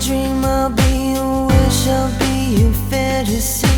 dream, I'll be a wish, I'll be a fantasy.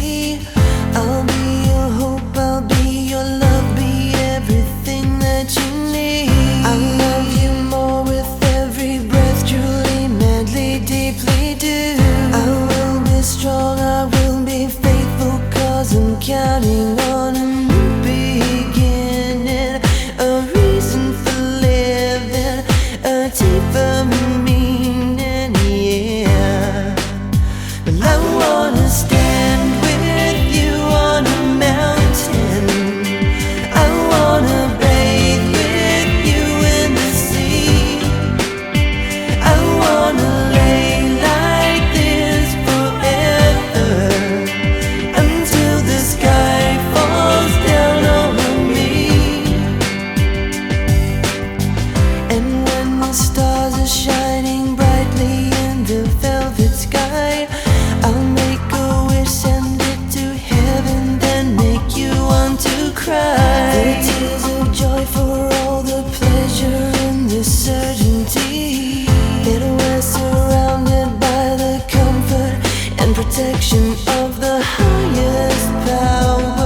Of the highest powers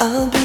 I'll be